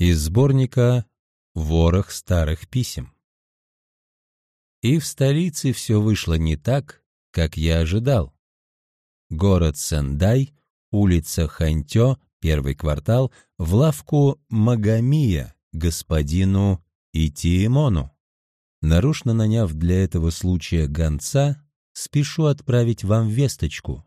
Из сборника «Ворох старых писем». И в столице все вышло не так, как я ожидал. Город Сендай, улица Хантё, первый квартал, в лавку Магамия, господину Итиемону. Нарочно наняв для этого случая гонца, спешу отправить вам весточку.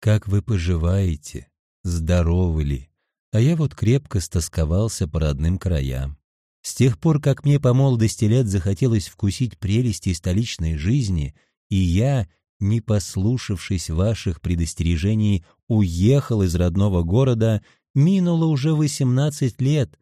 Как вы поживаете? Здоровы ли? А я вот крепко стосковался по родным краям. С тех пор, как мне по молодости лет захотелось вкусить прелести столичной жизни, и я, не послушавшись ваших предостережений, уехал из родного города, минуло уже восемнадцать лет,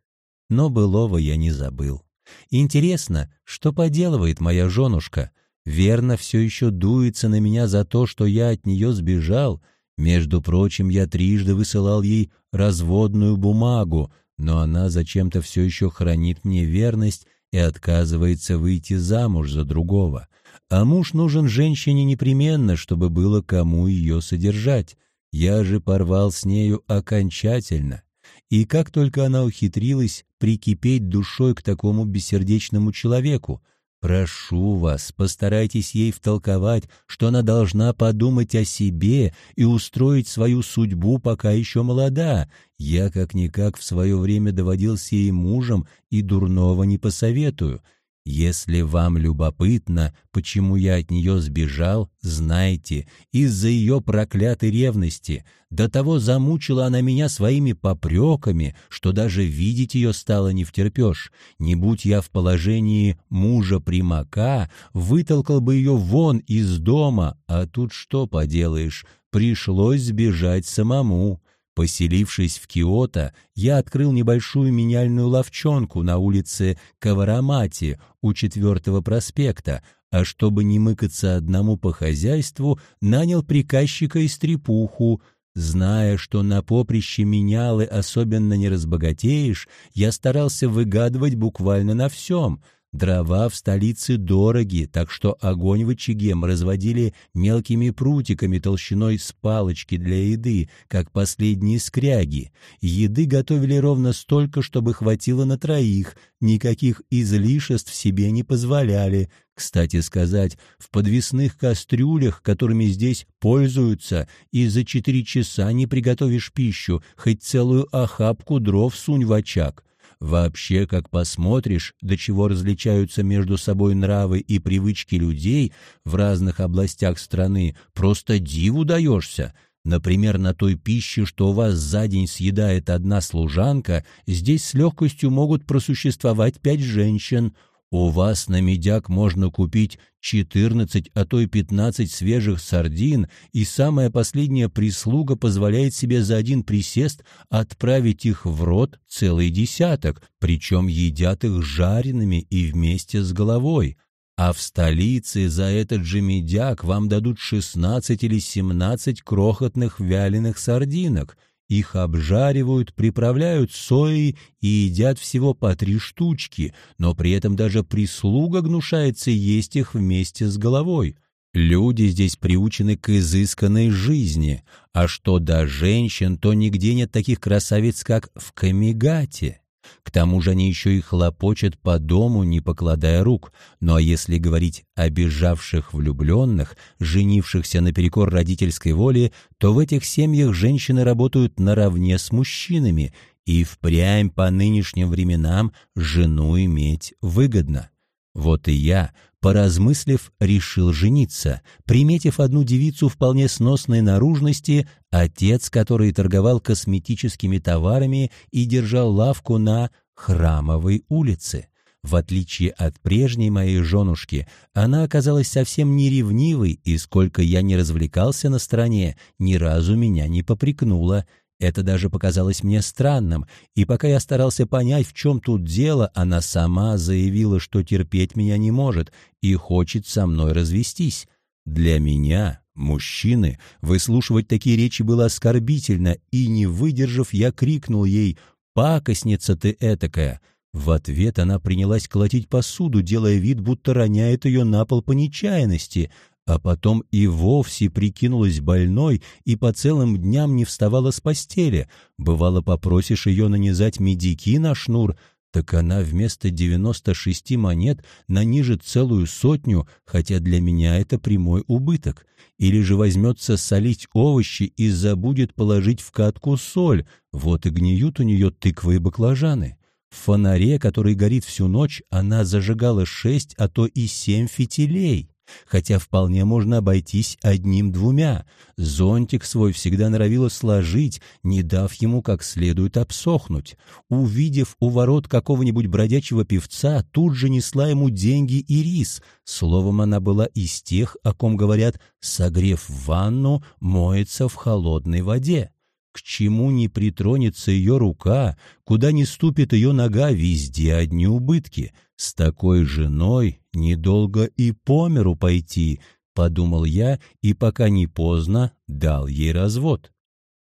но былого я не забыл. Интересно, что поделывает моя женушка? Верно, все еще дуется на меня за то, что я от нее сбежал. Между прочим, я трижды высылал ей разводную бумагу, но она зачем-то все еще хранит мне верность и отказывается выйти замуж за другого. А муж нужен женщине непременно, чтобы было кому ее содержать. Я же порвал с нею окончательно. И как только она ухитрилась прикипеть душой к такому бессердечному человеку, Прошу вас, постарайтесь ей втолковать, что она должна подумать о себе и устроить свою судьбу, пока еще молода. Я как-никак в свое время доводился ей мужем и дурного не посоветую. Если вам любопытно, почему я от нее сбежал, знайте, из-за ее проклятой ревности. До того замучила она меня своими попреками, что даже видеть ее стало не втерпешь. Не будь я в положении мужа-примака, вытолкал бы ее вон из дома, а тут что поделаешь, пришлось сбежать самому. Поселившись в Киото, я открыл небольшую меняльную ловчонку на улице Каварамати у четвертого проспекта, а чтобы не мыкаться одному по хозяйству, нанял приказчика и стрепуху. Зная, что на поприще менялы особенно не разбогатеешь, я старался выгадывать буквально на всем — Дрова в столице дороги, так что огонь в очаге мы разводили мелкими прутиками толщиной с палочки для еды, как последние скряги. Еды готовили ровно столько, чтобы хватило на троих, никаких излишеств себе не позволяли. Кстати сказать, в подвесных кастрюлях, которыми здесь пользуются, и за четыре часа не приготовишь пищу, хоть целую охапку дров сунь в очаг. Вообще, как посмотришь, до чего различаются между собой нравы и привычки людей в разных областях страны, просто диву даешься. Например, на той пище, что у вас за день съедает одна служанка, здесь с легкостью могут просуществовать пять женщин – у вас на медяк можно купить 14, а то и 15 свежих сардин, и самая последняя прислуга позволяет себе за один присест отправить их в рот целый десяток, причем едят их жареными и вместе с головой. А в столице за этот же медяк вам дадут 16 или 17 крохотных вяленых сардинок – их обжаривают, приправляют соей и едят всего по три штучки, но при этом даже прислуга гнушается есть их вместе с головой. Люди здесь приучены к изысканной жизни, а что до женщин, то нигде нет таких красавиц, как в Камигате. К тому же они еще и хлопочут по дому, не покладая рук. Ну а если говорить о бежавших влюбленных, женившихся наперекор родительской воле, то в этих семьях женщины работают наравне с мужчинами, и впрямь по нынешним временам жену иметь выгодно. Вот и я, поразмыслив, решил жениться, приметив одну девицу вполне сносной наружности, отец, который торговал косметическими товарами и держал лавку на Храмовой улице. В отличие от прежней моей женушки, она оказалась совсем не ревнивой, и сколько я не развлекался на стороне, ни разу меня не попрекнула, это даже показалось мне странным, и пока я старался понять, в чем тут дело, она сама заявила, что терпеть меня не может и хочет со мной развестись. Для меня, мужчины, выслушивать такие речи было оскорбительно, и, не выдержав, я крикнул ей «Пакостница ты этакая!» В ответ она принялась колотить посуду, делая вид, будто роняет ее на пол по нечаянности, а потом и вовсе прикинулась больной и по целым дням не вставала с постели. Бывало, попросишь ее нанизать медики на шнур, так она вместо 96 монет нанижит целую сотню, хотя для меня это прямой убыток. Или же возьмется солить овощи и забудет положить в катку соль, вот и гниют у нее тыквы и баклажаны. В фонаре, который горит всю ночь, она зажигала шесть, а то и семь фитилей хотя вполне можно обойтись одним-двумя. Зонтик свой всегда норовила сложить, не дав ему как следует обсохнуть. Увидев у ворот какого-нибудь бродячего певца, тут же несла ему деньги и рис. Словом, она была из тех, о ком говорят «согрев ванну, моется в холодной воде». К чему не притронется ее рука, куда не ступит ее нога, везде одни убытки. С такой женой недолго и по миру пойти, подумал я, и пока не поздно, дал ей развод.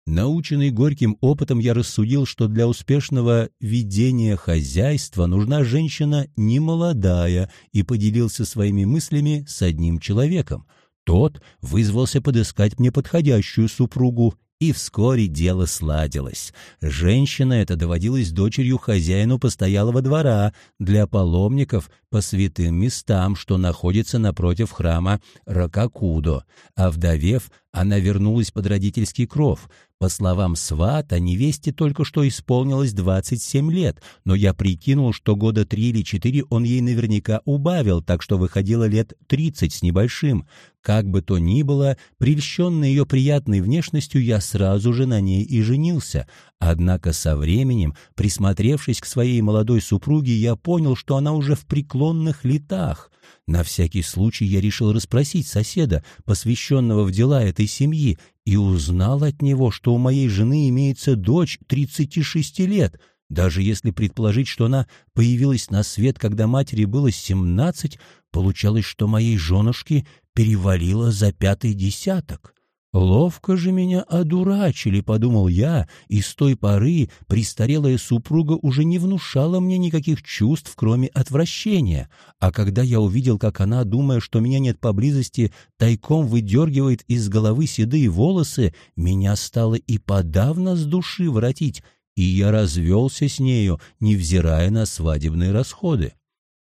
Наученный горьким опытом, я рассудил, что для успешного ведения хозяйства нужна женщина немолодая, и поделился своими мыслями с одним человеком. Тот вызвался подыскать мне подходящую супругу, и вскоре дело сладилось. Женщина эта доводилась дочерью хозяину постоялого двора для паломников по святым местам, что находится напротив храма Ракакудо. А вдовев, она вернулась под родительский кров. По словам свата, невесте только что исполнилось 27 лет, но я прикинул, что года три или четыре он ей наверняка убавил, так что выходило лет 30 с небольшим. Как бы то ни было, прельщенный ее приятной внешностью, я сразу же на ней и женился. Однако со временем, присмотревшись к своей молодой супруге, я понял, что она уже в преклонных летах. На всякий случай я решил расспросить соседа, посвященного в дела этой семьи, и узнал от него, что у моей жены имеется дочь 36 лет. Даже если предположить, что она появилась на свет, когда матери было 17, получалось, что моей женушке перевалило за пятый десяток. «Ловко же меня одурачили», — подумал я, и с той поры престарелая супруга уже не внушала мне никаких чувств, кроме отвращения. А когда я увидел, как она, думая, что меня нет поблизости, тайком выдергивает из головы седые волосы, меня стало и подавно с души воротить, и я развелся с нею, невзирая на свадебные расходы.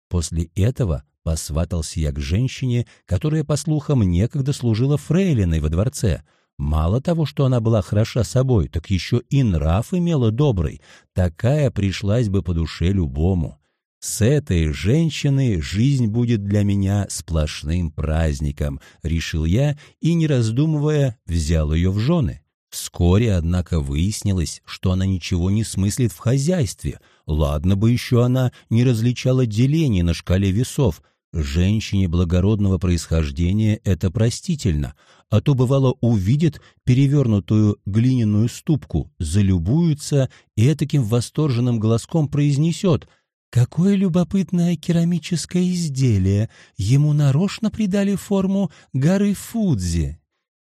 После этого Посватался я к женщине, которая, по слухам, некогда служила фрейлиной во дворце. Мало того, что она была хороша собой, так еще и нрав имела добрый. Такая пришлась бы по душе любому. С этой женщиной жизнь будет для меня сплошным праздником, решил я и, не раздумывая, взял ее в жены. Вскоре, однако, выяснилось, что она ничего не смыслит в хозяйстве. Ладно бы еще она не различала делений на шкале весов — Женщине благородного происхождения это простительно, а то, бывало, увидит перевернутую глиняную ступку, залюбуется и таким восторженным голоском произнесет «Какое любопытное керамическое изделие! Ему нарочно придали форму горы Фудзи!»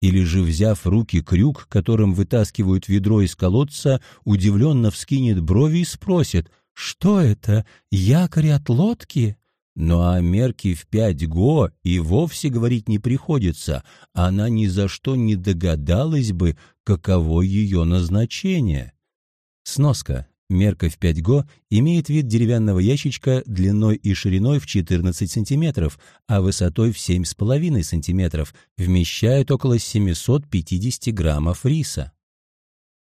Или же, взяв в руки крюк, которым вытаскивают ведро из колодца, удивленно вскинет брови и спросит «Что это? Якорь от лодки?» Ну а мерки в пять го и вовсе говорить не приходится, она ни за что не догадалась бы, каково ее назначение. Сноска. Мерка в 5 го имеет вид деревянного ящичка длиной и шириной в 14 см, а высотой в 7,5 см, вмещает около 750 граммов риса.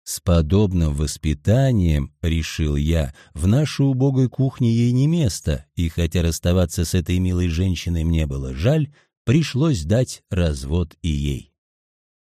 С подобным воспитанием, решил я, в нашей убогой кухне ей не место, и хотя расставаться с этой милой женщиной мне было жаль, пришлось дать развод и ей.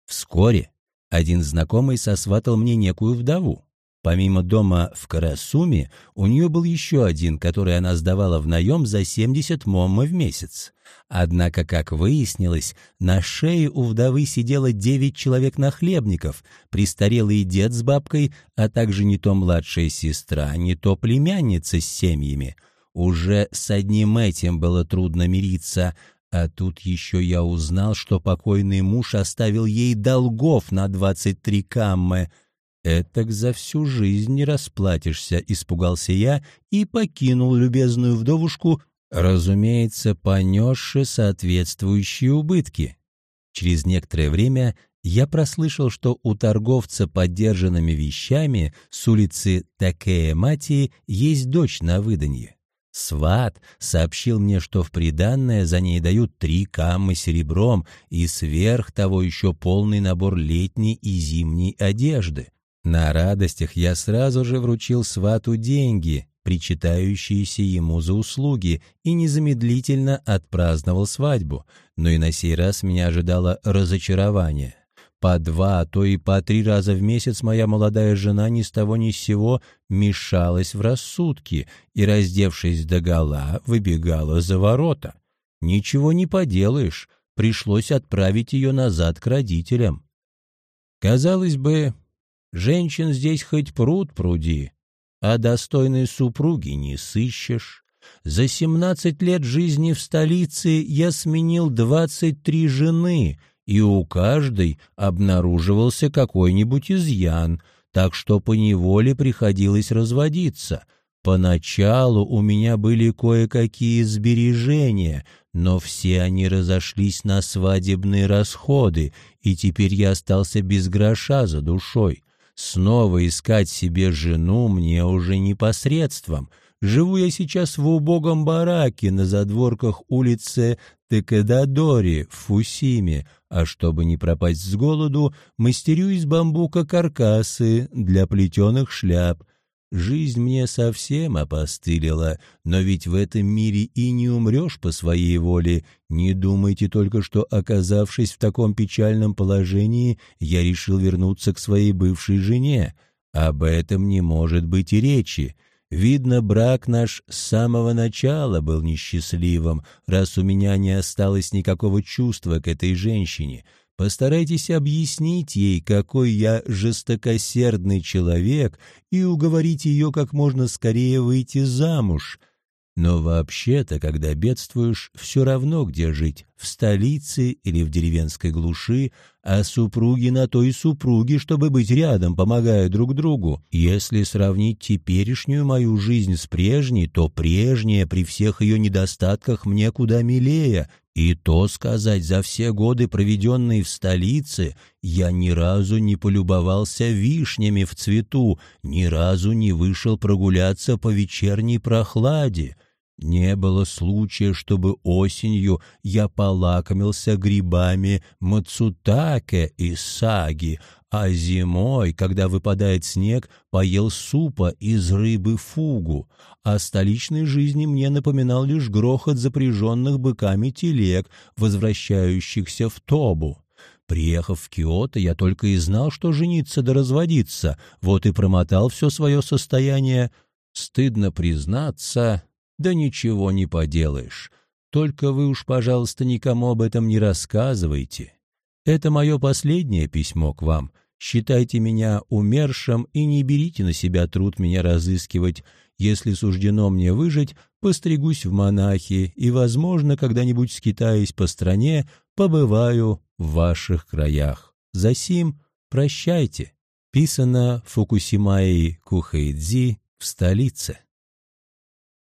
Вскоре один знакомый сосватал мне некую вдову. Помимо дома в Карасуме, у нее был еще один, который она сдавала в наем за 70 моммы в месяц. Однако, как выяснилось, на шее у вдовы сидело девять человек-нахлебников, престарелый дед с бабкой, а также не то младшая сестра, не то племянница с семьями. Уже с одним этим было трудно мириться, а тут еще я узнал, что покойный муж оставил ей долгов на 23 каммы — «Этак за всю жизнь не расплатишься», — испугался я и покинул любезную вдовушку, разумеется, понесши соответствующие убытки. Через некоторое время я прослышал, что у торговца подержанными вещами с улицы Такея-Мати есть дочь на выданье. Сват сообщил мне, что в приданное за ней дают три каммы серебром и сверх того еще полный набор летней и зимней одежды. На радостях я сразу же вручил свату деньги, причитающиеся ему за услуги, и незамедлительно отпраздновал свадьбу, но и на сей раз меня ожидало разочарование. По два, а то и по три раза в месяц моя молодая жена ни с того ни с сего мешалась в рассудке и, раздевшись догола, выбегала за ворота. Ничего не поделаешь, пришлось отправить ее назад к родителям. Казалось бы, женщин здесь хоть пруд пруди, а достойной супруги не сыщешь. За семнадцать лет жизни в столице я сменил двадцать три жены — и у каждой обнаруживался какой-нибудь изъян, так что поневоле приходилось разводиться. Поначалу у меня были кое-какие сбережения, но все они разошлись на свадебные расходы, и теперь я остался без гроша за душой. Снова искать себе жену мне уже непосредством. Живу я сейчас в убогом бараке на задворках улицы Текедадори в Фусиме, а чтобы не пропасть с голоду, мастерю из бамбука каркасы для плетеных шляп. Жизнь мне совсем опостылила, но ведь в этом мире и не умрешь по своей воле. Не думайте только, что, оказавшись в таком печальном положении, я решил вернуться к своей бывшей жене. Об этом не может быть и речи. Видно, брак наш с самого начала был несчастливым, раз у меня не осталось никакого чувства к этой женщине. Постарайтесь объяснить ей, какой я жестокосердный человек, и уговорить ее как можно скорее выйти замуж. Но вообще-то, когда бедствуешь, все равно где жить, в столице или в деревенской глуши, а супруги на то и супруги, чтобы быть рядом, помогая друг другу. Если сравнить теперешнюю мою жизнь с прежней, то прежняя при всех ее недостатках мне куда милее, и то сказать, за все годы, проведенные в столице, я ни разу не полюбовался вишнями в цвету, ни разу не вышел прогуляться по вечерней прохладе. Не было случая, чтобы осенью я полакомился грибами мацутаке и саги, а зимой, когда выпадает снег, поел супа из рыбы фугу. О столичной жизни мне напоминал лишь грохот запряженных быками телег, возвращающихся в Тобу. Приехав в Киото, я только и знал, что жениться да разводиться, вот и промотал все свое состояние. Стыдно признаться, да ничего не поделаешь. Только вы уж, пожалуйста, никому об этом не рассказывайте. Это мое последнее письмо к вам. Считайте меня умершим и не берите на себя труд меня разыскивать. Если суждено мне выжить, постригусь в монахи и, возможно, когда-нибудь скитаясь по стране, побываю в ваших краях. Засим прощайте. Писано Фукусимаи Кухайдзи в столице.